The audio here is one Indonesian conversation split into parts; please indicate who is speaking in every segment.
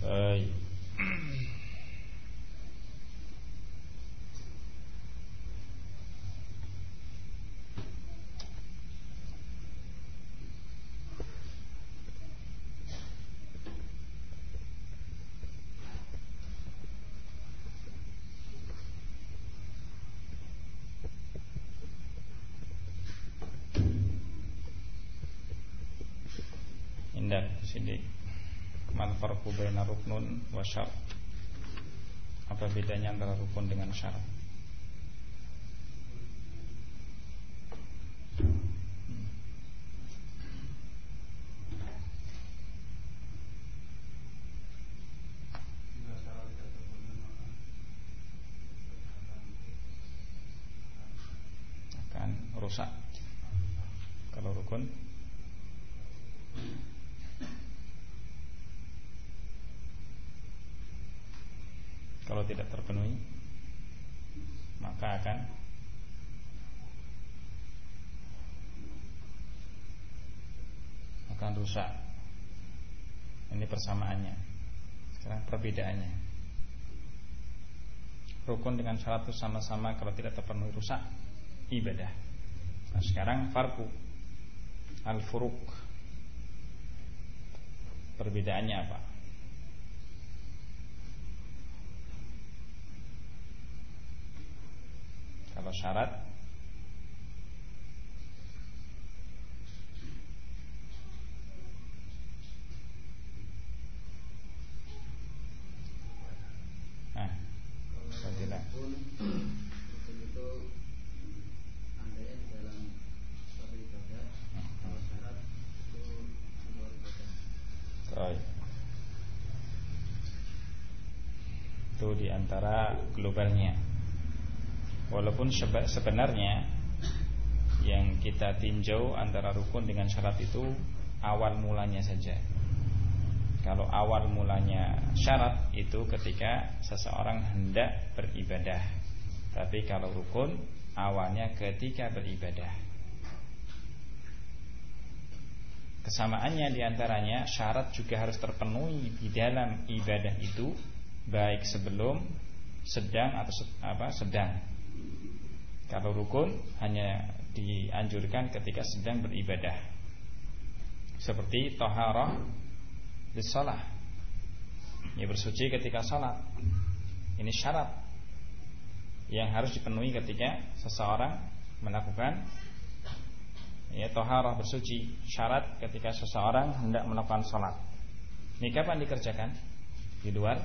Speaker 1: Baik. Indah sedikit mal farqu baina ruknun wa syarat apa bedanya antara rukun dengan syarat akan rusak kalau rukun kalau tidak terpenuhi maka akan rusak ini persamaannya. Sekarang perbedaannya. Rukun dengan syarat itu sama-sama kalau tidak terpenuhi rusak ibadah. Nah sekarang farku al-furuk perbedaannya apa? Kalau syarat Fadilah.
Speaker 2: itu andanya di dalam suatu ibadah kalau syarat itu luar ibadah
Speaker 1: Baik. Itu di antara globalnya. Walaupun sebe- sebenarnya yang kita tinjau antara rukun dengan syarat itu awal mulanya saja. Kalau awal mulanya syarat itu ketika seseorang hendak beribadah. Tapi kalau rukun awalnya ketika beribadah. Kesamaannya di antaranya syarat juga harus terpenuhi di dalam ibadah itu baik sebelum, sedang atau apa sedang. Kalau rukun hanya dianjurkan ketika sedang beribadah. Seperti toharah di sholat. Ya bersuci ketika sholat. Ini syarat yang harus dipenuhi ketika seseorang melakukan ya toharah bersuci syarat ketika seseorang hendak melakukan sholat. Ini kapan dikerjakan? Di luar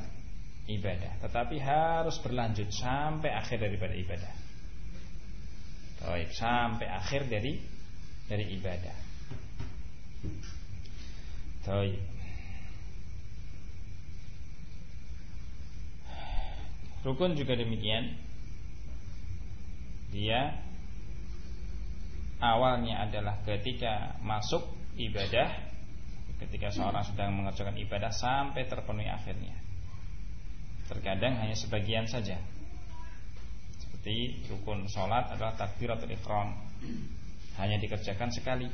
Speaker 1: ibadah. Tetapi harus berlanjut sampai akhir daripada ibadah. Baik, sampai akhir dari dari ibadah. Baik. Rukun juga demikian. Dia awalnya adalah ketika masuk ibadah, ketika seorang sedang mengerjakan ibadah sampai terpenuhi akhirnya. Terkadang hanya sebagian saja seperti rukun sholat adalah takbiratul ihram hanya dikerjakan sekali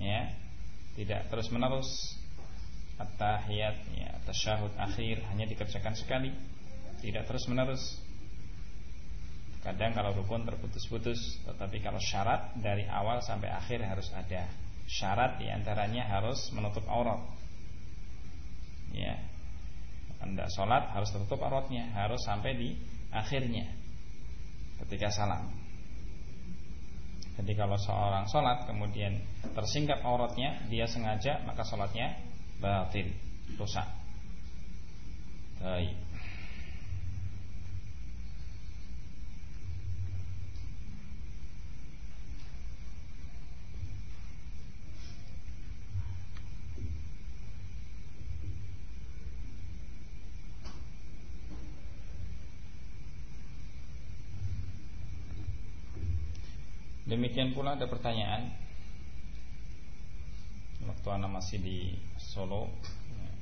Speaker 1: ya tidak terus menerus at-tahiyat ya tasyahud akhir hanya dikerjakan sekali. Tidak terus menerus kadang kalau rukun terputus-putus tetapi kalau syarat dari awal sampai akhir harus ada. Syarat di antaranya harus menutup aurat. Ya. Hendak sholat harus tertutup auratnya, harus sampai di akhirnya. Ketika salam. Jadi kalau seorang sholat kemudian tersingkap auratnya, dia sengaja maka sholatnya batil, rusak. Baik. Demikian pula ada pertanyaan Waktu anak masih di Solo.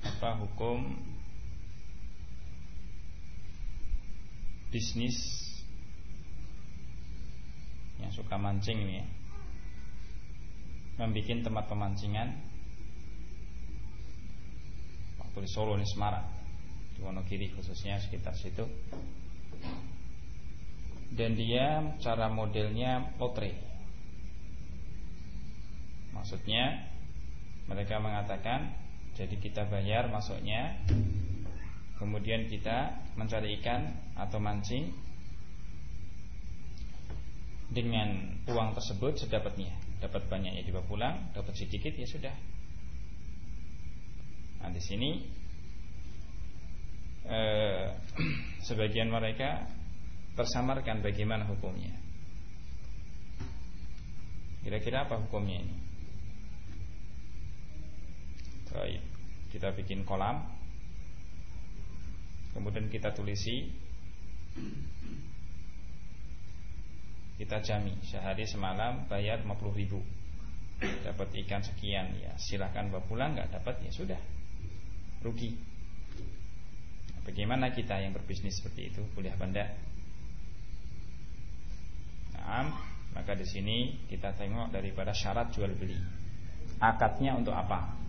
Speaker 1: Apa hukum Bisnis Yang suka mancing ini ya? Membikin tempat pemancingan Waktu di Solo ini Semarang. Di Wonogiri khususnya sekitar situ. Dan dia cara modelnya lotre. Maksudnya mereka mengatakan jadi kita bayar masuknya kemudian kita mencari ikan atau mancing dengan uang tersebut sedapatnya dapat banyaknya dibawa pulang dapat sedikit ya sudah nah di sini eh, sebagian mereka tersamarkan bagaimana hukumnya. Kira-kira apa hukumnya ini? Baik, kita bikin kolam. Kemudian kita tulisi. Kita jami Sehari semalam bayar 50 ribu. Dapat ikan sekian ya. Silahkan bawa pulang nggak dapat ya sudah. Rugi. Bagaimana kita yang berbisnis seperti itu apa enggak Nah, maka di sini kita tengok daripada syarat jual beli. Akadnya untuk apa?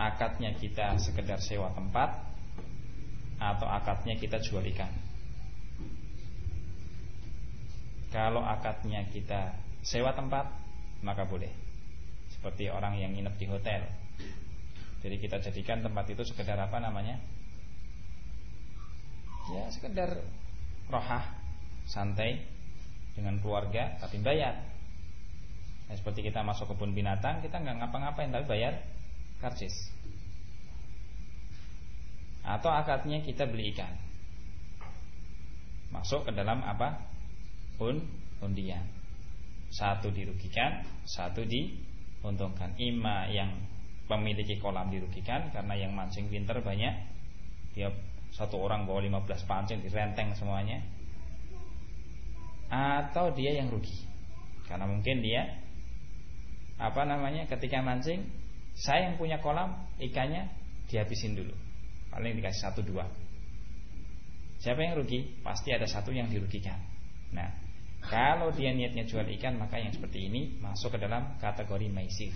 Speaker 1: Akadnya kita sekedar sewa tempat atau akadnya kita jual ikan. Kalau akadnya kita sewa tempat, maka boleh. Seperti orang yang nginep di hotel. Jadi kita jadikan tempat itu sekedar apa namanya? Ya sekedar rohah, santai, dengan keluarga tapi bayar. Nah, seperti kita masuk kebun binatang, kita nggak ngapa-ngapain tapi bayar karcis. Atau akadnya kita beli ikan. Masuk ke dalam apa? Un undian. Satu dirugikan, satu diuntungkan. Ima yang memiliki kolam dirugikan karena yang mancing pinter banyak. Dia satu orang bawa 15 pancing direnteng semuanya atau dia yang rugi. Karena mungkin dia apa namanya ketika mancing saya yang punya kolam ikannya dihabisin dulu. Paling dikasih satu dua. Siapa yang rugi? Pasti ada satu yang dirugikan. Nah, kalau dia niatnya jual ikan maka yang seperti ini masuk ke dalam kategori maisir.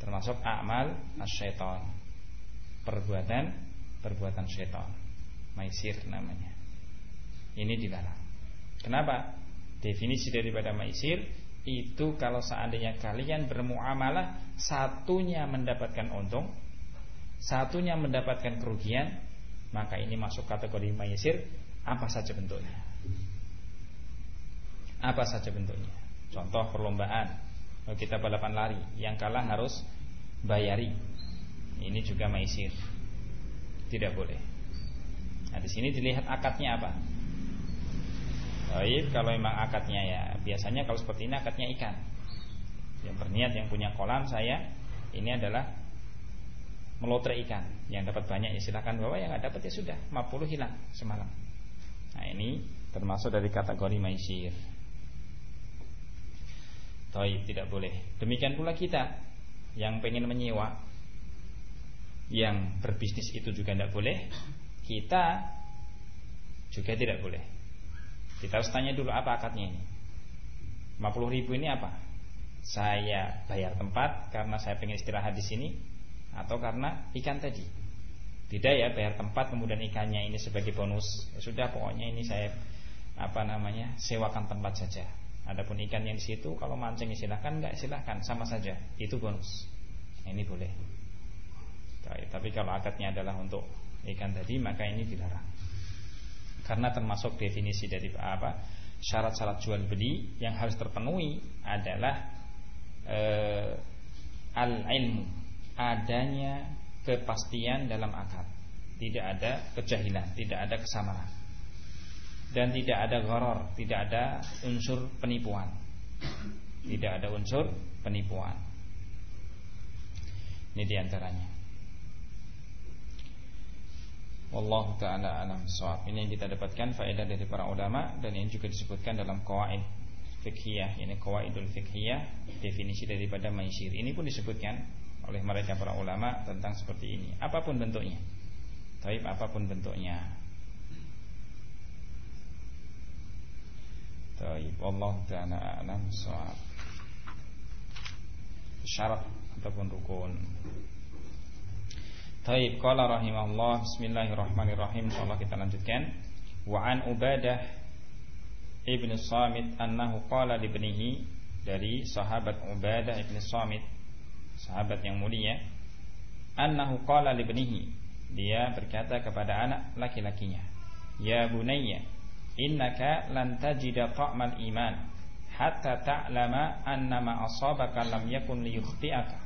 Speaker 1: Termasuk amal asyaiton. Perbuatan perbuatan syaitan. Maisir namanya. Ini dilarang. Kenapa? Definisi daripada maisir itu kalau seandainya kalian bermuamalah satunya mendapatkan untung, satunya mendapatkan kerugian, maka ini masuk kategori maisir apa saja bentuknya. Apa saja bentuknya. Contoh perlombaan, kita balapan lari, yang kalah harus bayari. Ini juga maisir. Tidak boleh. Nah, di sini dilihat akadnya apa? Baik, kalau memang akadnya ya biasanya kalau seperti ini akadnya ikan. Yang berniat yang punya kolam saya ini adalah melotre ikan yang dapat banyak ya silahkan bawa yang nggak dapat ya sudah 50 hilang semalam. Nah ini termasuk dari kategori maisir. Taib tidak boleh. Demikian pula kita yang pengen menyewa, yang berbisnis itu juga tidak boleh. Kita juga tidak boleh. Kita harus tanya dulu apa akadnya ini? 50 ribu ini apa? Saya bayar tempat Karena saya pengen istirahat di sini Atau karena ikan tadi? Tidak ya bayar tempat kemudian ikannya ini sebagai bonus. Ya Sudah pokoknya ini saya Apa namanya Sewakan tempat saja. Adapun ikan yang di situ kalau mancing silahkan Enggak silahkan sama saja. Itu bonus. Ini boleh. Tapi kalau akadnya adalah untuk ikan tadi maka ini dilarang. Karena termasuk definisi dari apa? Syarat-syarat jual beli yang harus terpenuhi adalah eh, al-ilmu, adanya kepastian dalam akad. Tidak ada kejahilan, tidak ada kesamaran. Dan tidak ada goror, tidak ada unsur penipuan. Tidak ada unsur penipuan. Ini di antaranya. Wallahu taala alam shawab. Ini yang kita dapatkan faedah dari para ulama dan ini juga disebutkan dalam qawaid fikhiyah, ini qawaidul fikhiyah, definisi daripada maisir. Ini pun disebutkan oleh mereka para ulama tentang seperti ini, apa pun bentuknya. Taib apa pun bentuknya. Taib Allah taala alam shawab. Syarat ataupun rukun. Taib. Qala rahimahullah. Bismillahirrahmanirrahim. Insyaallah kita lanjutkan. Wa an Ubadah Ibn Samit annahu qala li ibnihi dari sahabat Ubadah Ibn Samit sahabat yang mulia annahu qala li ibnihi dia berkata kepada anak laki-lakinya ya bunayya innaka lan tajida ta'mal iman hatta ta'lama annama asabaka lam yakun liyukhti'aka.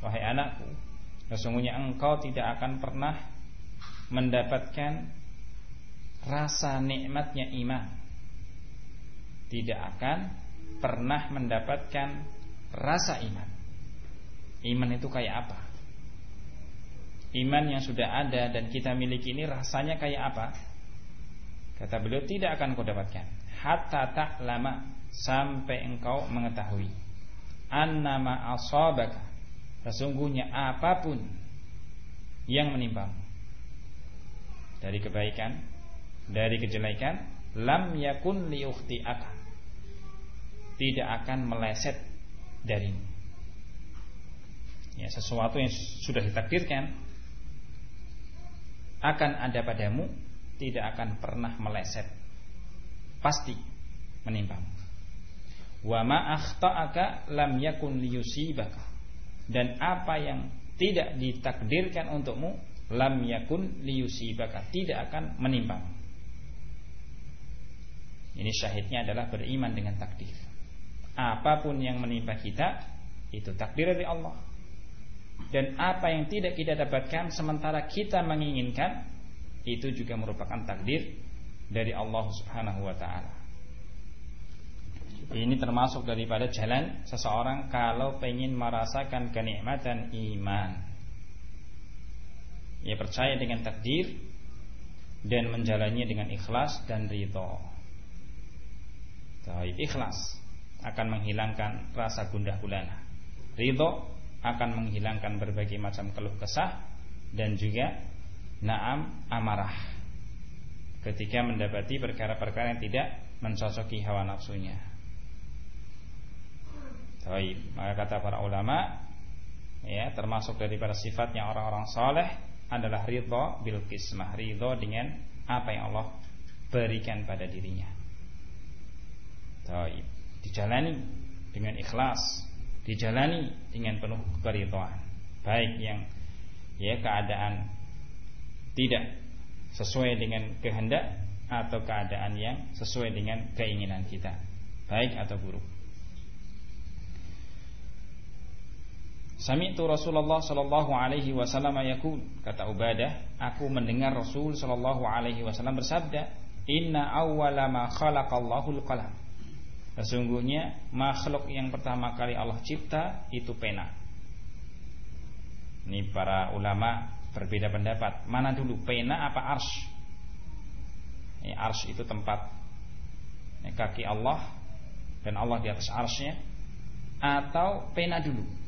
Speaker 1: Wahai anakku Sesungguhnya engkau tidak akan pernah mendapatkan rasa nikmatnya iman. Tidak akan pernah mendapatkan rasa iman. Iman itu kayak apa? Iman yang sudah ada dan kita miliki ini rasanya kayak apa? Kata beliau tidak akan kau dapatkan hatta tak lama sampai engkau mengetahui annama asabaka Sesungguhnya apa pun yang menimpa dari kebaikan, dari kejelekan, lam yakun liukhti'aka. Tidak akan meleset darimu. Ya, sesuatu yang sudah ditakdirkan akan ada padamu tidak akan pernah meleset. Pasti menimpamu. Wa ma akhta'aka lam yakun liyusibaka dan apa yang tidak ditakdirkan untukmu lam yakun liyusibaka tidak akan menimpa. Ini syahidnya adalah beriman dengan takdir. Apa pun yang menimpa kita itu takdir dari Allah. Dan apa yang tidak kita dapatkan sementara kita menginginkan itu juga merupakan takdir dari Allah Subhanahu wa taala. Ini termasuk daripada jalan seseorang kalau ingin merasakan kenikmatan iman. Ia percaya dengan takdir dan menjalaninya dengan ikhlas dan ridho. Taib ikhlas akan menghilangkan rasa gundah gulana. Ridho akan menghilangkan berbagai macam keluh kesah dan juga naam amarah ketika mendapati perkara-perkara yang tidak mencocoki hawa nafsunya. Baik, maka kata para ulama ya termasuk daripada sifatnya orang-orang soleh adalah ridho bil kismah ridho dengan apa yang Allah berikan pada dirinya. Baik, dijalani dengan ikhlas, dijalani dengan penuh keridhaan. Baik yang ya keadaan tidak sesuai dengan kehendak atau keadaan yang sesuai dengan keinginan kita, baik atau buruk. Sami'tu Rasulullah sallallahu alaihi wasallam yaqul kata Ubadah aku mendengar Rasul sallallahu alaihi wasallam bersabda inna awwala ma khalaqallahu al-qalam Sesungguhnya makhluk yang pertama kali Allah cipta itu pena. Ini para ulama berbeda pendapat. Mana dulu pena apa ars? Ini ars itu tempat kaki Allah dan Allah di atas arsnya atau pena dulu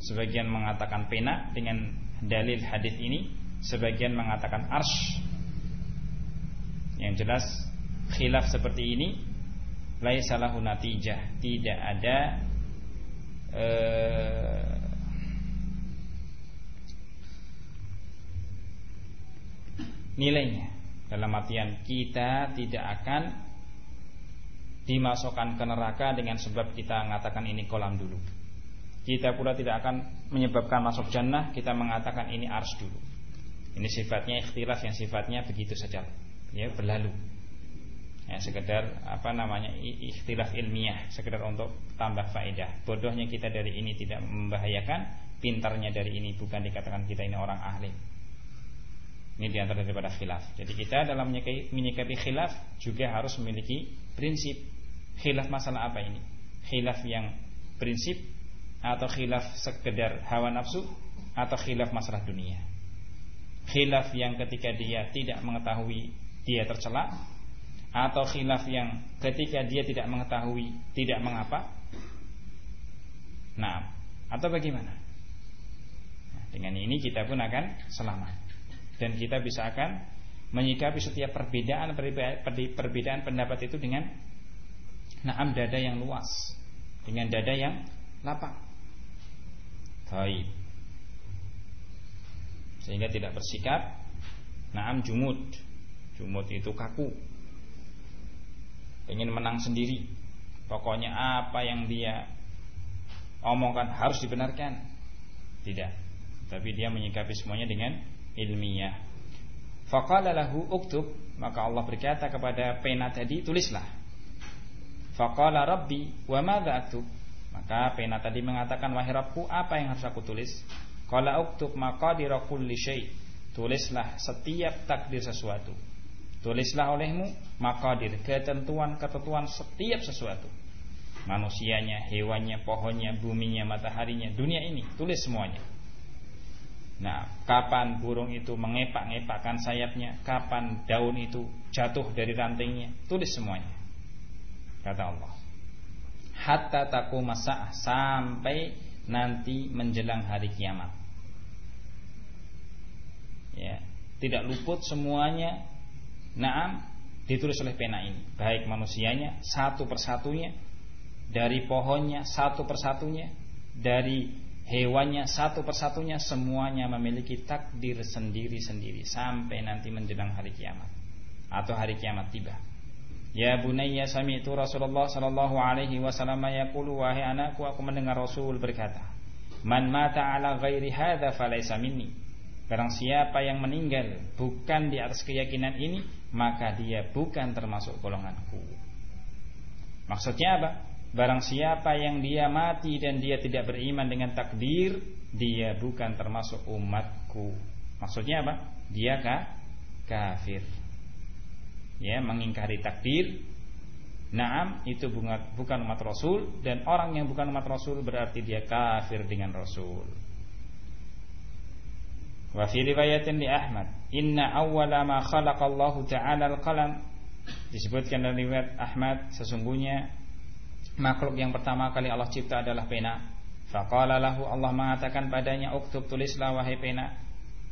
Speaker 1: Sebagian mengatakan pena dengan dalil hadis ini, sebagian mengatakan arsh. Yang jelas khilaf seperti ini laisa natijah, tidak ada uh, nilainya. Dalam artian kita tidak akan dimasukkan ke neraka dengan sebab kita mengatakan ini kolam dulu kita pula tidak akan menyebabkan masuk jannah kita mengatakan ini ars dulu. Ini sifatnya ikhtilaf yang sifatnya begitu saja. Ya berlalu. Ya sekedar apa namanya ikhtilaf ilmiah sekedar untuk tambah faedah. Bodohnya kita dari ini tidak membahayakan pintarnya dari ini bukan dikatakan kita ini orang ahli. Ini di antara daripada khilaf. Jadi kita dalam menyikapi khilaf juga harus memiliki prinsip. Khilaf masalah apa ini? Khilaf yang prinsip atau khilaf sekedar hawa nafsu atau khilaf masalah dunia. Khilaf yang ketika dia tidak mengetahui dia tercela atau khilaf yang ketika dia tidak mengetahui tidak mengapa. Nah, atau bagaimana? Nah, dengan ini kita pun akan selamat dan kita bisa akan menyikapi setiap perbedaan perbedaan pendapat itu dengan naam dada yang luas, dengan dada yang lapang. Baik. Sehingga tidak bersikap Naam jumud. Jumud itu kaku. Ingin menang sendiri. Pokoknya apa yang dia Omongkan harus dibenarkan. Tidak. Tapi dia menyikapi semuanya dengan ilmiah. Faqala lahu uktub. Maka Allah berkata kepada pena tadi Tulislah. Faqala rabbi wa aktub maka pena tadi mengatakan wahai Rabbku apa yang harus aku tulis? Qala uktub maqadira kulli syai. Tulislah setiap takdir sesuatu. Tulislah olehmu maqadir ketentuan-ketentuan setiap sesuatu. Manusianya, hewannya, pohonnya, buminya, mataharinya, dunia ini, tulis semuanya. Nah, kapan burung itu mengepak-ngepakkan sayapnya, kapan daun itu jatuh dari rantingnya, tulis semuanya. Kata Allah hatta taku masa sampai nanti menjelang hari kiamat. Ya, tidak luput semuanya. Naam ditulis oleh pena ini, baik manusianya satu persatunya, dari pohonnya satu persatunya, dari hewannya satu persatunya semuanya memiliki takdir sendiri-sendiri sampai nanti menjelang hari kiamat atau hari kiamat tiba. Ya bunayya sami'tu Rasulullah sallallahu alaihi wasallam yaqulu wahai anakku aku mendengar Rasul berkata Man mata ala ghairi hadza falaysa minni Barang siapa yang meninggal bukan di atas keyakinan ini maka dia bukan termasuk golonganku Maksudnya apa? Barang siapa yang dia mati dan dia tidak beriman dengan takdir Dia bukan termasuk umatku Maksudnya apa? Dia kah? kafir ya mengingkari takdir Naam itu bukan umat Rasul dan orang yang bukan umat Rasul berarti dia kafir dengan Rasul. Wa fi riwayatin li Ahmad, inna awwala ma khalaqa Allah taala al-qalam. Disebutkan dalam riwayat Ahmad sesungguhnya makhluk yang pertama kali Allah cipta adalah pena. Faqala lahu Allah mengatakan padanya uktub tulislah wahai pena.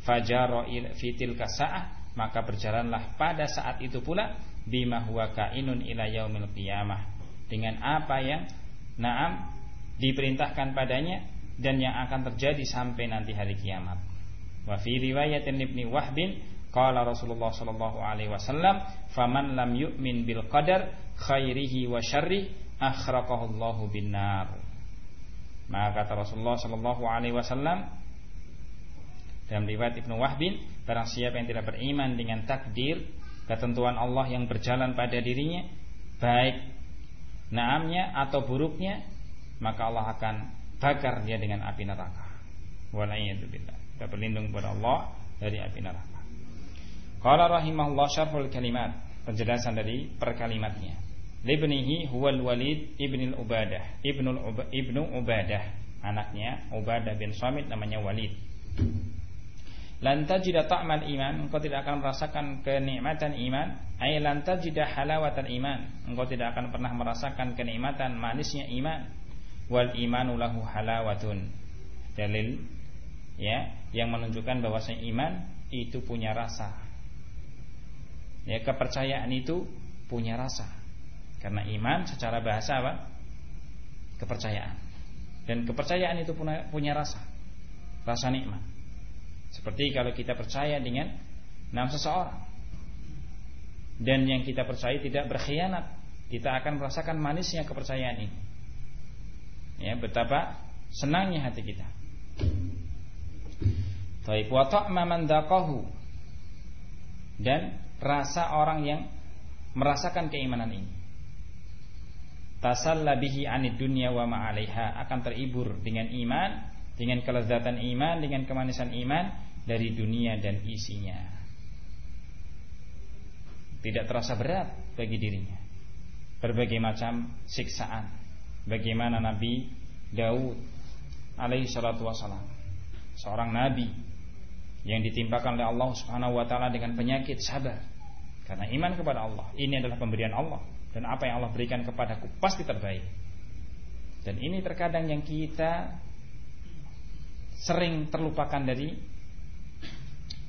Speaker 1: Fajara fi tilka sa'ah maka berjalanlah pada saat itu pula bima huwa kainun ila yaumil qiyamah dengan apa yang naam diperintahkan padanya dan yang akan terjadi sampai nanti hari kiamat. Wa fi riwayatin Ibnu Wahbin qala Rasulullah sallallahu alaihi wasallam faman lam yu'min bil qadar khairihi wa syarri akhraqahu Allahu bin nar. Maka kata Rasulullah sallallahu alaihi wasallam dalam riwayat Ibnu Wahbin, barang siapa yang tidak beriman dengan takdir, ketentuan Allah yang berjalan pada dirinya, baik naamnya atau buruknya, maka Allah akan bakar dia dengan api neraka. Walayyadubillah. Kita berlindung kepada Allah dari api neraka. Qala rahimahullah syarhul kalimat, penjelasan dari perkalimatnya. Libnihi huwal Walid ibn Ubadah, ibnu ibnu Ubadah, anaknya Ubadah bin Samit namanya Walid. Lantajida ta'mal iman Engkau tidak akan merasakan kenikmatan iman. Ay lantajida halawatan iman Engkau tidak akan pernah merasakan kenikmatan manisnya iman. Wal imanu lahu halawatun. Dalil ya Yang menunjukkan bahwasanya iman Itu punya rasa. Ya kepercayaan itu Punya rasa. Karena iman secara bahasa apa? Kepercayaan. Dan kepercayaan itu punya rasa. Rasa nikmat seperti kalau kita percaya dengan nama seseorang dan yang kita percaya tidak berkhianat, kita akan merasakan manisnya kepercayaan ini. Ya, betapa senangnya hati kita. Taib wa dan rasa orang yang merasakan keimanan ini. Tasalla bihi anid dunya wa ma'alaiha akan terhibur dengan iman, dengan kelezatan iman, dengan kemanisan iman dari dunia dan isinya. Tidak terasa berat bagi dirinya. Berbagai macam siksaan. Bagaimana Nabi Daud alaihi salatu wasalam seorang nabi yang ditimpakan oleh Allah Subhanahu wa taala dengan penyakit sabar karena iman kepada Allah. Ini adalah pemberian Allah dan apa yang Allah berikan kepadaku pasti terbaik. Dan ini terkadang yang kita sering terlupakan dari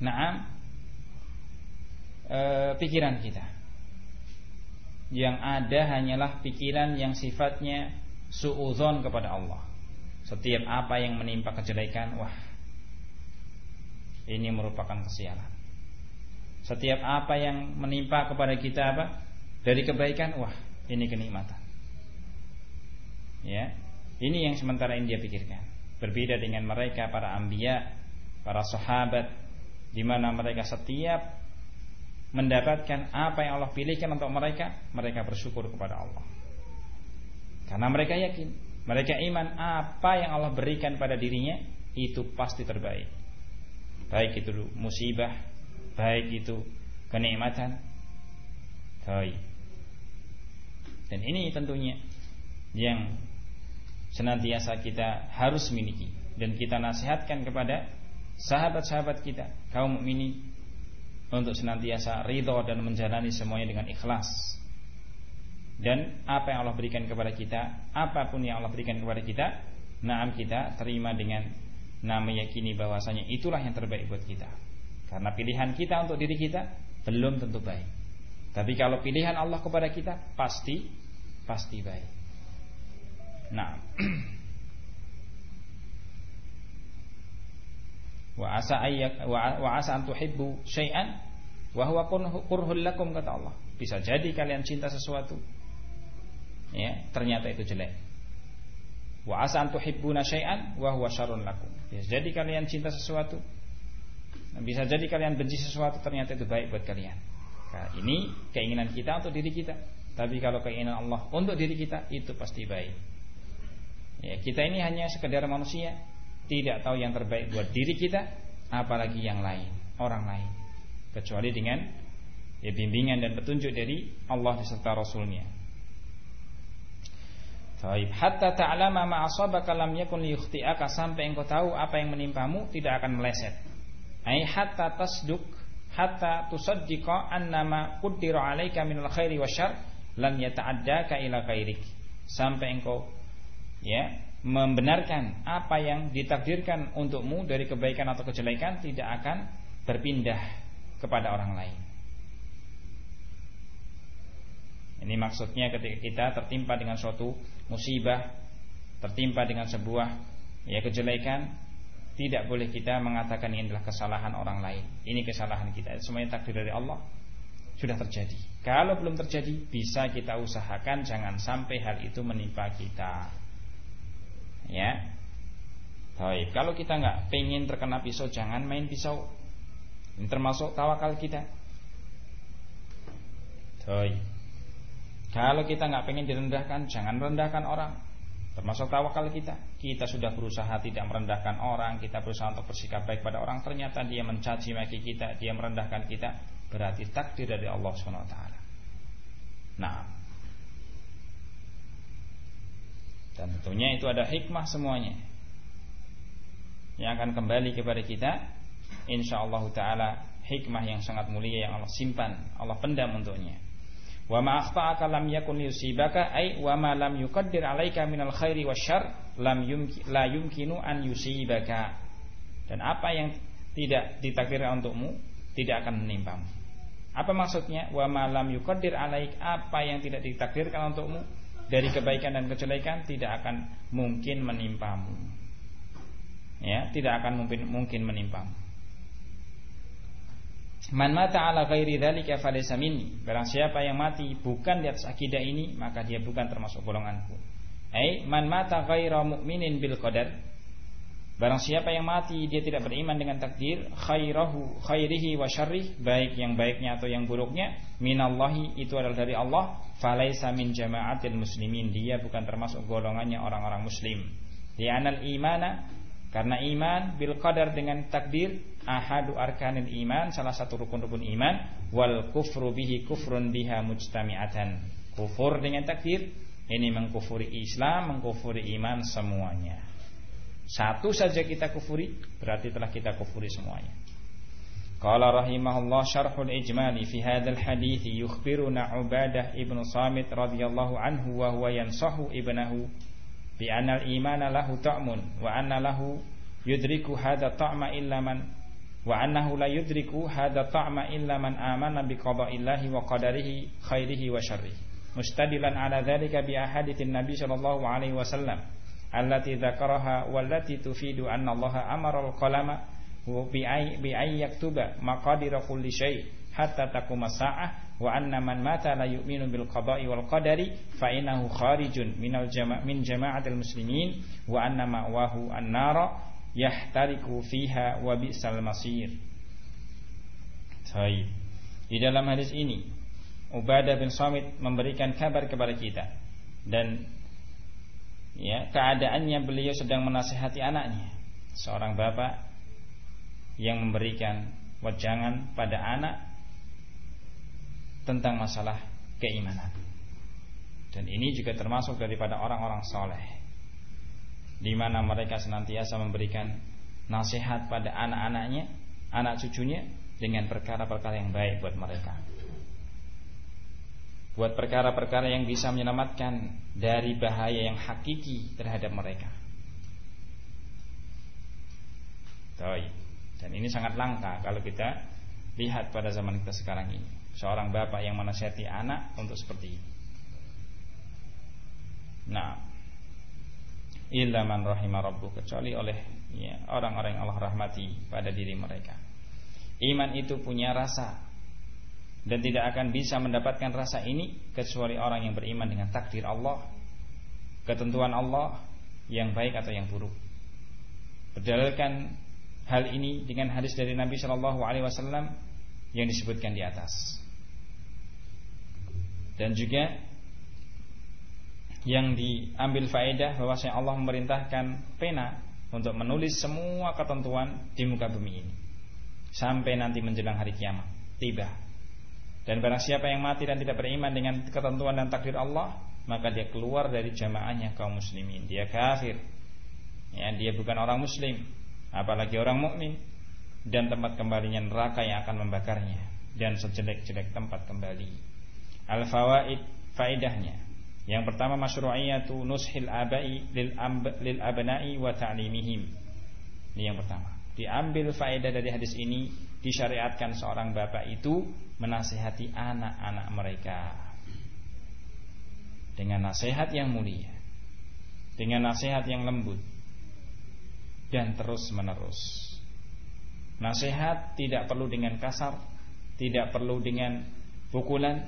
Speaker 1: naam e, pikiran kita. Yang ada hanyalah pikiran yang sifatnya suudzon kepada Allah. Setiap apa yang menimpa kejelekan, wah ini merupakan kesialan. Setiap apa yang menimpa kepada kita apa? Dari kebaikan, wah, ini kenikmatan. Ya. Ini yang sementara ini dia pikirkan. Berbeda dengan mereka para anbiya, para sahabat di mana mereka setiap mendapatkan apa yang Allah pilihkan untuk mereka, mereka bersyukur kepada Allah. Karena mereka yakin, mereka iman apa yang Allah berikan pada dirinya itu pasti terbaik. Baik itu musibah, baik itu kenikmatan baik dan ini tentunya yang senantiasa kita harus miliki dan kita nasihatkan kepada sahabat-sahabat kita kaum mukminin untuk senantiasa ridho dan menjalani semuanya dengan ikhlas dan apa yang Allah berikan kepada kita apa pun yang Allah berikan kepada kita naam kita terima dengan nama yakini bahwasanya itulah yang terbaik buat kita karena pilihan kita untuk diri kita belum tentu baik. Tapi kalau pilihan Allah kepada kita pasti pasti baik. Nah, wa asa ayyak wa asa an tuhibbu syai'an wa huwa kurhul lakum kata Allah. Bisa jadi kalian cinta sesuatu ya, ternyata itu jelek. Wa asa an tuhibbuna syai'an wa huwa syarrun lakum. Bisa jadi kalian cinta sesuatu bisa jadi kalian benci sesuatu ternyata itu baik buat kalian. Nah, ini keinginan kita untuk diri kita. Tapi kalau keinginan Allah untuk diri kita itu pasti baik. Ya, kita ini hanya sekedar manusia, tidak tahu yang terbaik buat diri kita, apalagi yang lain, orang lain. Kecuali dengan ya, bimbingan dan petunjuk dari Allah serta Rasulnya. Taib. Hatta ta'lama ma asabaka lam yakun liyukhti'aka sampai engkau tahu apa yang menimpamu tidak akan meleset ai hatta tasduk hatta tusaddiqa annama qaddara 'alaika minal khairi wasyarr lam yata'addaka ila khairik sampai engkau ya membenarkan apa yang ditakdirkan untukmu dari kebaikan atau kejelekan tidak akan berpindah kepada orang lain. Ini maksudnya ketika kita tertimpa dengan suatu musibah, tertimpa dengan sebuah ya kejelekan, tidak boleh kita mengatakan ini adalah kesalahan orang lain. Ini kesalahan kita. Semuanya takdir dari Allah sudah terjadi. Kalau belum terjadi, bisa kita usahakan jangan sampai hal itu menimpa kita. Ya. Baik, kalau kita nggak pengen terkena pisau, jangan main pisau. Ini termasuk tawakal kita. Baik. Kalau kita nggak pengen direndahkan, jangan rendahkan orang. Termasuk tawakal kita. Kita sudah berusaha tidak merendahkan orang, kita berusaha untuk bersikap baik pada orang, ternyata dia mencaci maki kita, dia merendahkan kita, berarti takdir dari Allah SWT. Nah, dan tentunya itu ada hikmah semuanya yang akan kembali kepada kita. Insya Allah Taala hikmah yang sangat mulia yang Allah simpan, Allah pendam untuknya. Wa ma akhta'aka lam yakun yusibaka ay wa ma lam yuqaddir 'alaika minal khairi wasyarr lam yumki, la yumkinu an yusibaka. Dan apa yang tidak ditakdirkan untukmu tidak akan menimpamu. Apa maksudnya? Wa ma lam yuqaddir 'alaik apa yang tidak ditakdirkan untukmu dari kebaikan dan kejelekan tidak akan mungkin menimpamu. Ya, tidak akan mungkin mungkin menimpamu. Man mata ala ghairi dzalika falaysa minni. Barang siapa yang mati bukan di atas akidah ini, maka dia bukan termasuk golonganku. Ai man mata ghaira mu'minin bil qadar Barang siapa yang mati dia tidak beriman dengan takdir khairahu khairihi wa syarrih baik yang baiknya atau yang buruknya minallahi itu adalah dari Allah falaisa min jama'atil muslimin dia bukan termasuk golongannya orang-orang muslim. Li'anal imana karena iman bil qadar dengan takdir ahadu arkanil iman salah satu rukun-rukun iman wal kufru bihi kufrun biha mujtami'atan. Kufur dengan takdir ini mengkufuri Islam mengkufuri iman semuanya satu saja kita kufuri berarti telah kita kufuri semuanya. Qala rahimahullah syarhul ijmali fi hadzal hadits yukhbiruna Ubadah ibnu Samit radhiyallahu anhu wa huwa yansahu ibnahu bi anna al-imana lahu ta'mun wa anna lahu yudriku hadha ta'ma illa man wa annahu la yudriku hadha ta'ma illa man amana bi qada'illahi wa qadarihi khairihi wa syarrihi mustadilan ala dhalika bi ahaditsin nabi sallallahu alaihi wasallam allati dzakaraha wallati tufidu anna Allah amara al-qalama bi ay yaktuba maqadir kulli syai hatta taquma sa'ah wa anna man mata la yu'minu bil qada'i wal qadari fa innahu kharijun minal jama' min jama'atil muslimin wa anna ma'wahu an-nara yahtariku fiha wa bi'sal masir. Baik. Di dalam hadis ini Ubadah bin Samit memberikan kabar kepada kita dan ya keadaannya beliau sedang menasihati anaknya. Seorang bapak yang memberikan wajangan pada anak tentang masalah keimanan. Dan ini juga termasuk daripada orang-orang soleh di mana mereka senantiasa memberikan nasihat pada anak-anaknya anak cucunya dengan perkara-perkara yang baik buat mereka buat perkara-perkara yang bisa menyelamatkan dari bahaya yang hakiki terhadap mereka. Dan ini sangat langka kalau kita lihat pada zaman kita sekarang ini. Seorang bapak yang menasihati anak untuk seperti ini. Nah, illa man rahimah rabbu kecuali oleh ya, orang-orang yang Allah rahmati pada diri mereka. Iman itu punya rasa dan tidak akan bisa mendapatkan rasa ini kecuali orang yang beriman dengan takdir Allah, ketentuan Allah yang baik atau yang buruk. Berdalilkan hal ini dengan hadis dari Nabi Shallallahu Alaihi Wasallam yang disebutkan di atas. Dan juga yang diambil faedah bahwasanya Allah memerintahkan pena untuk menulis semua ketentuan di muka bumi ini sampai nanti menjelang hari kiamat tiba dan barang siapa yang mati dan tidak beriman dengan ketentuan dan takdir Allah, maka dia keluar dari jamaahnya kaum muslimin. Dia kafir. Ya, dia bukan orang muslim, apalagi orang mukmin dan tempat kembalinya neraka yang akan membakarnya dan sejelek-jelek tempat kembali. Al-fawaid faedahnya. Yang pertama masyru'iyatu nushil abai lil, lil abna'i wa ta'limihim. Ini yang pertama. Diambil faedah dari hadis ini disyariatkan seorang bapak itu menasihati anak-anak mereka dengan nasihat yang mulia, dengan nasihat yang lembut dan terus menerus. Nasihat tidak perlu dengan kasar, tidak perlu dengan pukulan.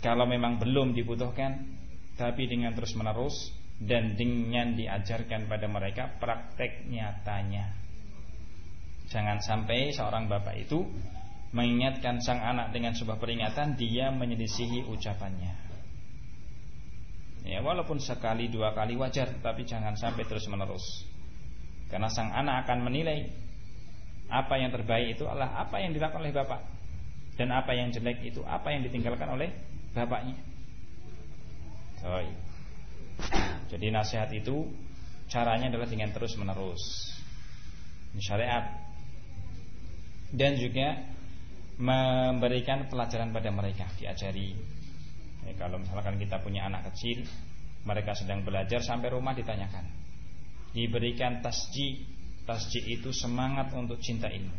Speaker 1: Kalau memang belum dibutuhkan, tapi dengan terus menerus dan dengan diajarkan pada mereka praktek nyatanya. Jangan sampai seorang bapak itu mengingatkan sang anak dengan sebuah peringatan dia menyelisihi ucapannya. Ya, walaupun sekali dua kali wajar, tapi jangan sampai terus menerus. Karena sang anak akan menilai apa yang terbaik itu adalah apa yang dilakukan oleh bapak dan apa yang jelek itu apa yang ditinggalkan oleh bapaknya. Jadi nasihat itu caranya adalah dengan terus menerus. Ini syariat dan juga memberikan pelajaran pada mereka diajari. Ya, kalau misalkan kita punya anak kecil mereka sedang belajar sampai rumah ditanyakan. Diberikan tasji tasji itu semangat untuk cinta ilmu.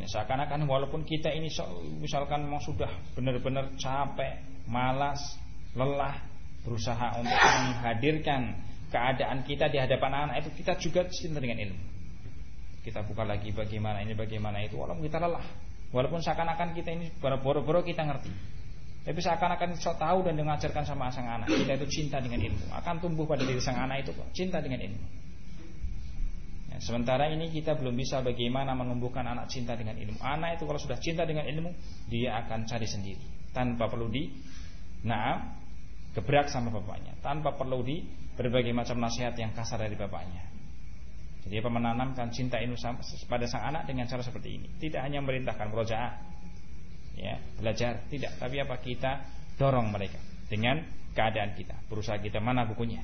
Speaker 1: Ya, seakan-akan walaupun kita ini misalkan memang sudah benar-benar capek malas lelah berusaha untuk menghadirkan keadaan kita di hadapan anak itu kita juga cinta dengan ilmu kita buka lagi bagaimana ini bagaimana itu walaupun kita lelah. Walaupun seakan-akan kita ini boro-boro kita ngerti. Tapi seakan-akan sok tahu dan mengajarkan sama sang anak. Kita itu cinta dengan ilmu. Akan tumbuh pada diri sang anak itu Cinta dengan ilmu. Ya, Sementara ini kita belum bisa bagaimana menumbuhkan anak cinta dengan ilmu. Anak itu kalau sudah cinta dengan ilmu Dia akan cari sendiri. Tanpa perlu di Nah Gebrak sama bapaknya. Tanpa perlu di Berbagai macam nasihat yang kasar dari bapaknya Jadi apa menanamkan cinta ilmu pada sang anak dengan cara seperti ini. Tidak hanya merintahkan merojaah ya belajar tidak. Tapi apa? Kita dorong mereka dengan keadaan kita. Berusaha kita mana bukunya?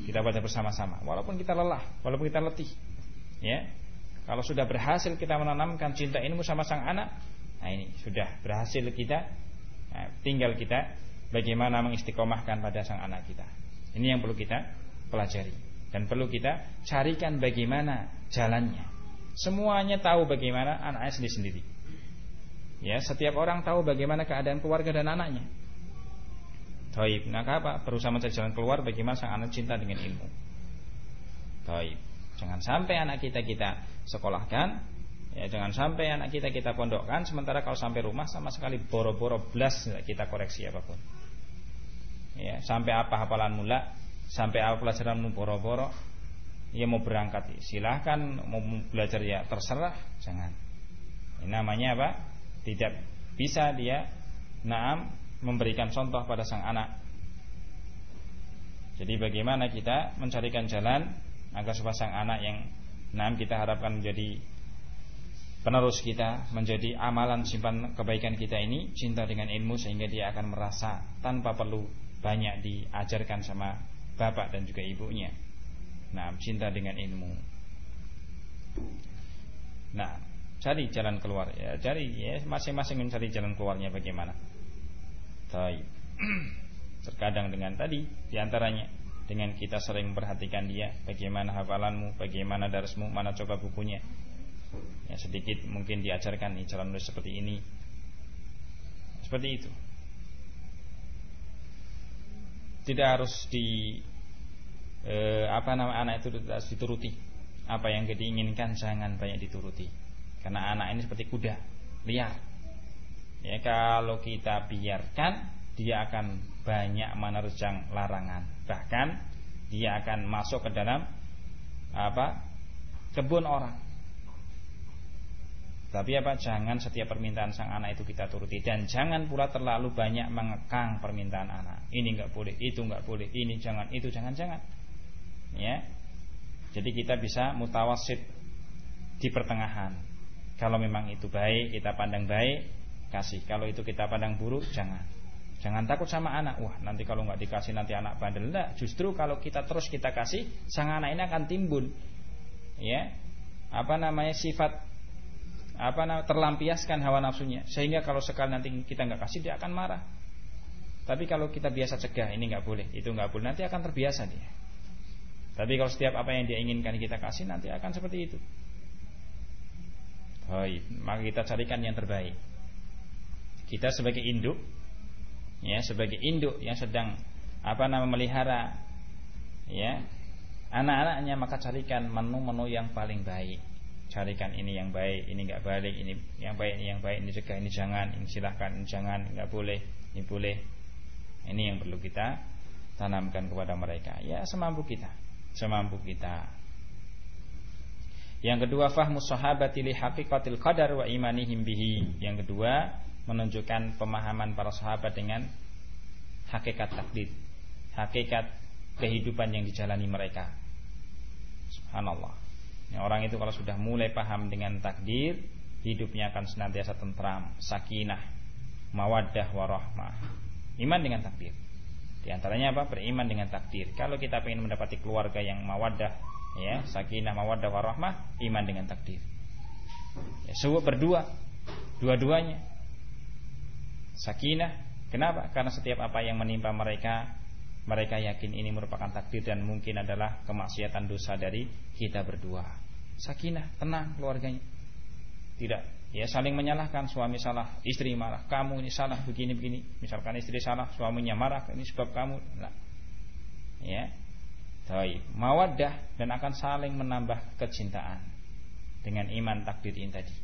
Speaker 1: Kita baca bersama-sama. Walaupun kita lelah walaupun kita letih ya. Kalau sudah berhasil kita menanamkan cinta ilmu sama sang anak nah ini sudah berhasil kita nah, tinggal kita bagaimana mengistiqomahkan pada sang anak kita. Ini yang perlu kita pelajari dan perlu kita carikan bagaimana jalannya semuanya tahu bagaimana anaknya sendiri-sendiri Ya, setiap orang tahu bagaimana keadaan keluarga dan anaknya. Taib. Nah, apa? Berusaha mencari jalan keluar bagaimana sang anak cinta dengan ilmu. Taib. Jangan sampai anak kita kita sekolahkan, ya jangan sampai anak kita kita pondokkan sementara kalau sampai rumah sama sekali boro-boro blas kita koreksi apa pun. Ya, sampai apa hafalan mula, sampai apa pelajaran boro-boro, ya mau berangkat silahkan mau belajar ya terserah, jangan. Ini namanya apa? Tidak bisa dia naam memberikan contoh pada sang anak. Jadi bagaimana kita mencarikan jalan agar supaya sang anak yang naam kita harapkan menjadi penerus kita, menjadi amalan simpan kebaikan kita ini cinta dengan ilmu sehingga dia akan merasa tanpa perlu banyak diajarkan sama bapak dan juga ibunya. Nah, cinta dengan ilmu. Nah, cari jalan keluar ya cari ya masing-masing mencari jalan keluarnya bagaimana Baik. terkadang dengan tadi di antaranya dengan kita sering memperhatikan dia bagaimana hafalanmu bagaimana darasmu mana coba bukunya ya sedikit mungkin diajarkan nih cara nulis seperti ini seperti itu tidak harus di eh, apa nama anak itu harus dituruti apa yang diinginkan jangan banyak dituruti karena anak ini seperti kuda liar. Ya kalau kita biarkan dia akan banyak menerjang larangan. Bahkan dia akan masuk ke dalam apa? kebun orang. Tapi apa? Jangan setiap permintaan sang anak itu kita turuti dan jangan pula terlalu banyak mengekang permintaan anak. Ini nggak boleh, itu nggak boleh, ini jangan, itu jangan, jangan. Ya. Jadi kita bisa mutawasid di pertengahan. Kalau memang itu baik, kita pandang baik, kasih. Kalau itu kita pandang buruk, jangan. Jangan takut sama anak. Wah, nanti kalau nggak dikasih nanti anak bandel. Enggak, justru kalau kita terus kita kasih, sang anak ini akan timbun. Ya. Apa namanya sifat apa namanya terlampiaskan hawa nafsunya sehingga kalau sekali nanti kita nggak kasih dia akan marah. Tapi kalau kita biasa cegah ini nggak boleh, itu nggak boleh, nanti akan terbiasa dia. Tapi kalau setiap apa yang dia inginkan kita kasih nanti akan seperti itu. Baik, maka kita carikan yang terbaik. Kita sebagai induk ya, sebagai induk yang sedang apa nama melihara ya, anak-anaknya maka carikan menu-menu yang paling baik. Carikan ini yang baik, ini enggak balik, ini yang baik, ini yang baik, ini cegah, ini jangan, ini silahkan, ini jangan, enggak boleh, ini boleh. Ini yang perlu kita tanamkan kepada mereka. Ya semampu kita, semampu kita. Yang kedua fahmu sahabati li haqiqatil qadar wa imanihim bihi. Yang kedua menunjukkan pemahaman para sahabat dengan hakikat takdir, hakikat kehidupan yang dijalani mereka. Subhanallah. Ya, orang itu kalau sudah mulai paham dengan takdir, hidupnya akan senantiasa tentram, sakinah, mawaddah warahmah. Iman dengan takdir. Di antaranya apa? Beriman dengan takdir. Kalau kita ingin mendapati keluarga yang mawaddah ya sakinah mawaddah warahmah iman dengan takdir ya, semua berdua dua-duanya sakinah kenapa karena setiap apa yang menimpa mereka mereka yakin ini merupakan takdir dan mungkin adalah kemaksiatan dosa dari kita berdua. Sakinah tenang keluarganya. Tidak ya saling menyalahkan. Suami salah istri marah. Kamu ini salah begini begini misalkan istri salah suaminya marah ini sebab kamu. Nah, ya. Taib, mawaddah dan akan saling menambah kecintaan dengan iman takdir ini tadi.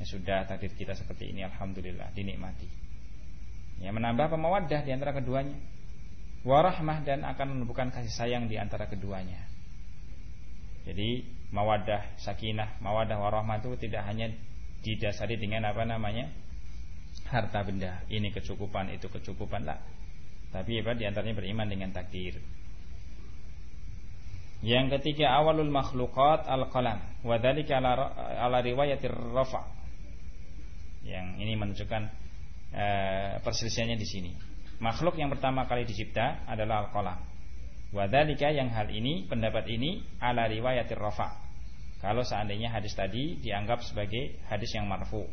Speaker 1: Ya sudah takdir kita seperti ini alhamdulillah dinikmati. Ya, menambah pemawaddah di antara keduanya. Warahmah dan akan menumbuhkan kasih sayang di antara keduanya. Jadi mawadah sakinah, mawadah warahmah itu tidak hanya didasari dengan apa namanya harta benda. Ini kecukupan, itu kecukupan lah. Tapi apa di antaranya beriman dengan takdir. Yang ketiga awalul makhluqat al-qalam wa dzalika ala, ala riwayatir rafa. Yang ini menunjukkan e, perselisihannya di sini. Makhluk yang pertama kali dicipta adalah al-qalam. Wa dzalika yang hal ini pendapat ini ala riwayatir rafa. Kalau seandainya hadis tadi dianggap sebagai hadis yang marfu.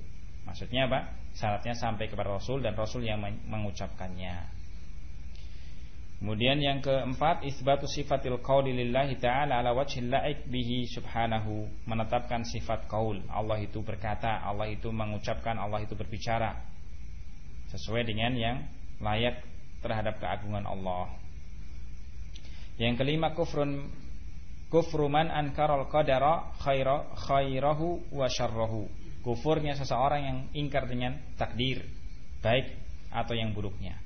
Speaker 1: Maksudnya apa? Syaratnya sampai kepada Rasul dan Rasul yang mengucapkannya. Kemudian yang keempat isbatu sifatil qauli lillahi ta'ala ala wajhil la'ik bihi subhanahu menetapkan sifat qaul. Allah itu berkata, Allah itu mengucapkan, Allah itu berbicara sesuai dengan yang layak terhadap keagungan Allah. Yang kelima kufrun kufru man ankaral qadara khaira khairahu wa syarrahu. Kufurnya seseorang yang ingkar dengan takdir, baik atau yang buruknya.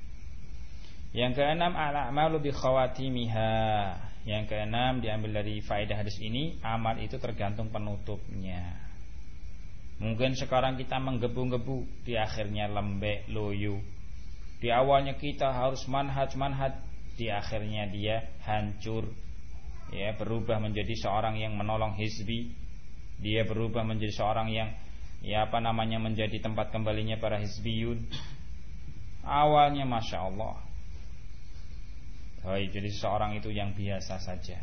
Speaker 1: Yang keenam al-a'malu bi khawatimiha. Yang keenam diambil dari faedah hadis ini, amal itu tergantung penutupnya. Mungkin sekarang kita menggebu-gebu, di akhirnya lembek, loyo. Di awalnya kita harus manhaj-manhaj, di akhirnya dia hancur, ya berubah menjadi seorang yang menolong hizbi. Dia berubah menjadi seorang yang ya apa namanya menjadi tempat kembalinya para hizbiyun. Awalnya masya Allah. Baik, jadi seorang itu yang biasa saja.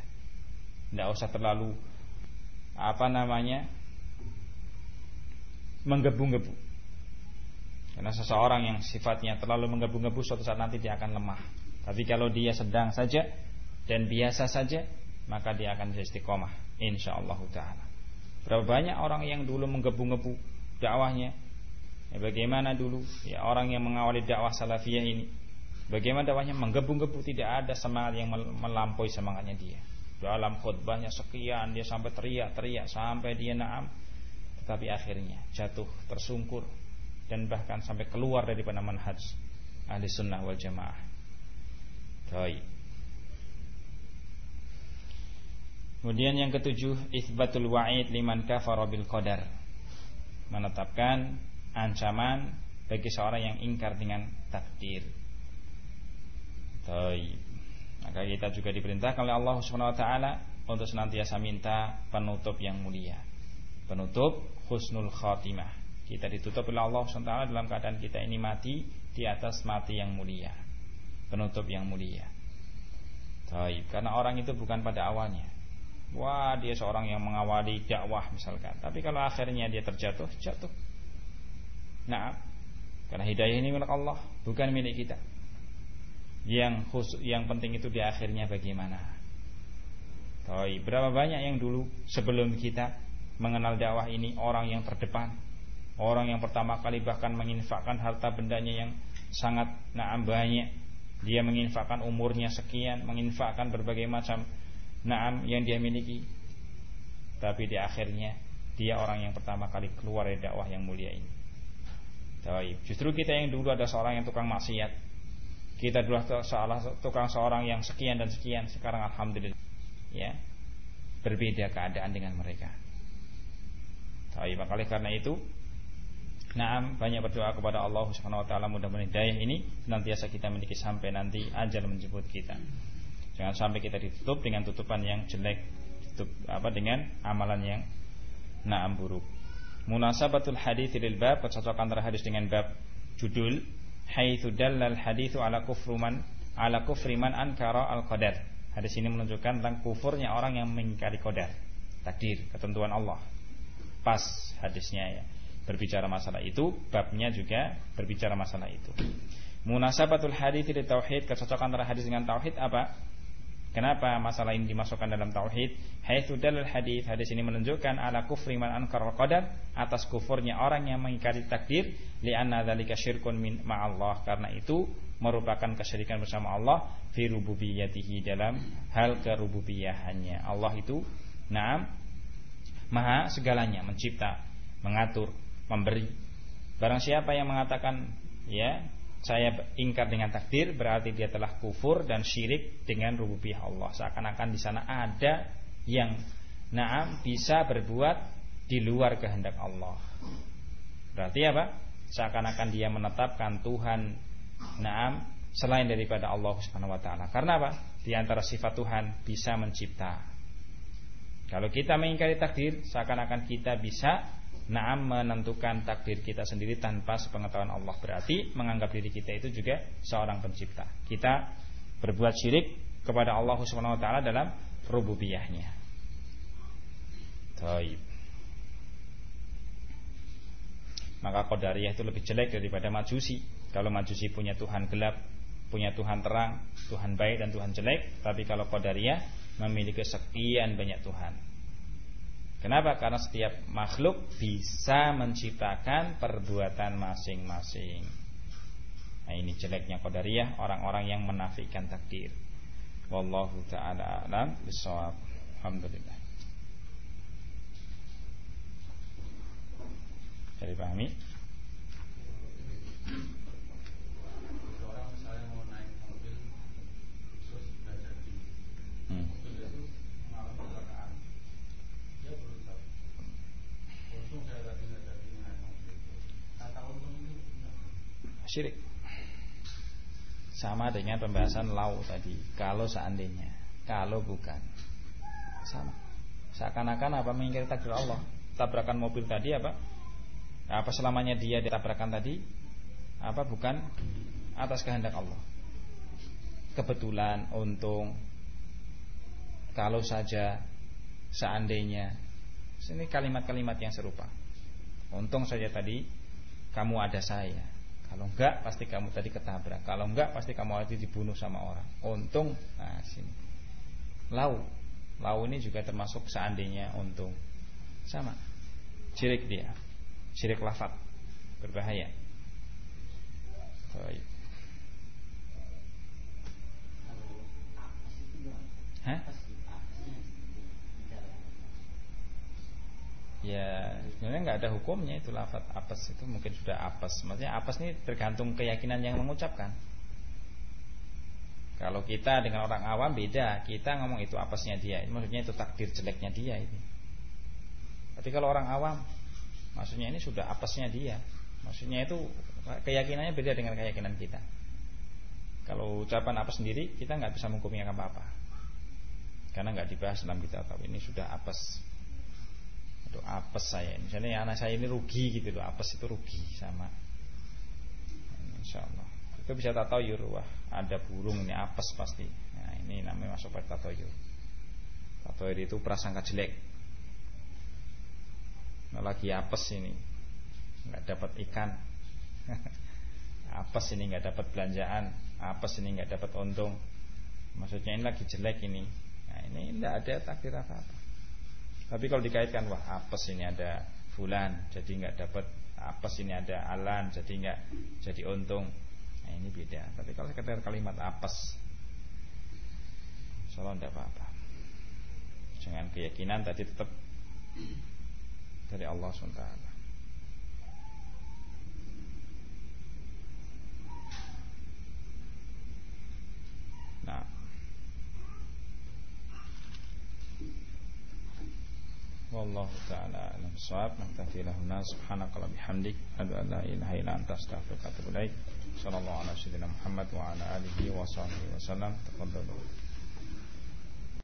Speaker 1: Tidak usah terlalu Apa namanya Menggebu-gebu Karena seseorang yang sifatnya terlalu menggebu-gebu Suatu saat nanti dia akan lemah Tapi kalau dia sedang saja Dan biasa saja maka dia akan jadi istiqomah insyaallah taala. Berapa banyak orang yang dulu menggebu-gebu dakwahnya? Ya, bagaimana dulu ya orang yang mengawali dakwah salafiyah ini? Bagaimana dakwahnya menggebu-gebu tidak ada semangat yang melampaui semangatnya dia. Dalam khutbahnya sekian dia sampai teriak-teriak sampai dia naam tetapi akhirnya jatuh tersungkur dan bahkan sampai keluar daripada manhaj ahli sunnah wal jamaah. Baik. Kemudian yang ketujuh Isbatul wa'id liman kafara bil qadar Menetapkan ancaman bagi seorang yang ingkar dengan takdir Taib. Maka kita juga diperintahkan oleh Allah Subhanahu wa taala untuk senantiasa minta penutup yang mulia. Penutup husnul khatimah. Kita ditutup oleh Allah taala dalam keadaan kita ini mati di atas mati yang mulia. Penutup yang mulia. Taib. Karena orang itu bukan pada awalnya Wah dia seorang yang mengawali dakwah misalkan Tapi kalau akhirnya dia terjatuh Jatuh Nah Karena hidayah ini milik Allah Bukan milik kita Yang khusus, yang penting itu di akhirnya bagaimana Tapi berapa banyak yang dulu Sebelum kita mengenal dakwah ini Orang yang terdepan Orang yang pertama kali bahkan menginfakkan harta bendanya yang sangat naam banyak. Dia menginfakkan umurnya sekian Menginfakkan berbagai macam naam yang dia miliki. Tapi di akhirnya dia orang yang pertama kali keluar dari dakwah yang mulia ini. Taib. Justru kita yang dulu ada seorang yang tukang maksiat. Kita dulu salah tukang seorang yang sekian dan sekian. Sekarang Alhamdulillah ya Berbeda keadaan dengan mereka. Makanya karena itu Naam banyak berdoa kepada Allah Subhanahu wa taala mudah-mudahan hidayah ini senantiasa kita miliki sampai nanti ajal menjemput kita. Jangan sampai kita ditutup dengan tutupan yang jelek, tutup apa dengan amalan yang naam buruk. Munasabatul hadits lil bab kecocokan antara hadis dengan bab judul haitsu dallal haditsu ala kufruman ala kufriman ankara al qadar. Hadis ini menunjukkan tentang kufurnya orang yang mengingkari qadar, takdir, ketentuan Allah. Pas hadisnya ya. Berbicara masalah itu, babnya juga berbicara masalah itu. Munasabatul hadits li tauhid, kecocokan antara hadis dengan tauhid apa? Kenapa masalah ini dimasukkan dalam tauhid? Haitsu dalal hadis, hadis ini menunjukkan ala kufri man ankara qadar atas kufurnya orang yang mengingkari takdir li'anna dzalika syirkun min ma'allah karena itu merupakan kesyirikan bersama Allah fi rububiyyatihi dalam hal kerububiyahannya. Allah itu na'am maha segalanya, mencipta, mengatur, memberi. Barang siapa yang mengatakan ya saya ingkar dengan takdir berarti dia telah kufur dan syirik dengan rububiyah Allah. Seakan-akan di sana ada yang naam bisa berbuat di luar kehendak Allah. Berarti apa? Seakan-akan dia menetapkan Tuhan naam selain daripada Allah Subhanahu wa taala. Karena apa? Di antara sifat Tuhan bisa mencipta. Kalau kita mengingkari takdir, seakan-akan kita bisa Naam menentukan takdir kita sendiri tanpa sepengetahuan Allah. Berarti menganggap diri kita itu juga seorang pencipta. Kita berbuat syirik kepada Allah Subhanahu Wa dalam rububiyahnya. Taib. Maka Qadariyah itu lebih jelek daripada Majusi. Kalau Majusi punya Tuhan gelap Punya Tuhan terang Tuhan baik dan Tuhan jelek Tapi kalau Qadariyah memiliki sekian banyak Tuhan Kenapa? Karena setiap makhluk bisa menciptakan perbuatan masing-masing. Nah, ini jeleknya qadariyah orang-orang yang menafikan takdir. Wallahu taala alam bisawab. Alhamdulillah. Jadi pahami? Syirik. Sama dengan pembahasan lau tadi kalau seandainya kalau bukan. Sama. Seakan-akan apa mengingkari takdir Allah. Tabrakan mobil tadi apa? Apa selamanya dia ditabrakan tadi? Apa bukan? Atas kehendak Allah. Kebetulan untung. Kalau saja seandainya. Ini kalimat-kalimat yang serupa. Untung saja tadi kamu ada saya kalau enggak pasti kamu tadi ketabrak. Kalau enggak pasti kamu tadi dibunuh sama orang. Untung nah sini. Lau. Lau ini juga termasuk seandainya untung. Sama. Syirik dia. Syirik lafat. Berbahaya. Baik. Hah? Ya sebenarnya nggak ada hukumnya itu lafat apes itu mungkin sudah apes. Maksudnya apes ini tergantung keyakinan yang mengucapkan. Kalau kita dengan orang awam beda kita ngomong itu apesnya dia maksudnya itu takdir jeleknya dia ini. Tapi kalau orang awam maksudnya ini sudah apesnya dia. Maksudnya itu keyakinannya beda dengan keyakinan kita. Kalau ucapan apa sendiri kita nggak bisa menghukumnya apa apa karena nggak dibahas dalam kita tapi ini sudah apes itu apes saya misalnya anak saya ini rugi gitu loh. Apes itu rugi sama. Insya Allah itu bisa tatoyur wah ada burung ini apes pasti. Nah ini namanya masuk pada tatoyur tatoyur itu prasangka jelek. Nah, lagi apes ini. Nggak dapat ikan. Apes ini nggak dapat belanjaan. Apes ini nggak dapat untung. Maksudnya ini lagi jelek ini. Nah ini tidak ada takdir apa apa tapi kalau dikaitkan wah apes ini ada fulan jadi nggak dapat apes ini ada alan jadi nggak jadi untung. Nah, ini beda. Tapi kalau sekedar kalimat apes Insyaallah tidak apa-apa. Jangan keyakinan tadi tetap dari Allah SWT. Nah. والله تعالى أعلم الصواب نكتفي له هنا سبحانك اللهم بحمدك أشهد أن لا إله إلا أنت أستغفرك وأتوب إليك صلى الله على سيدنا محمد وعلى آله وصحبه وسلم تفضلوا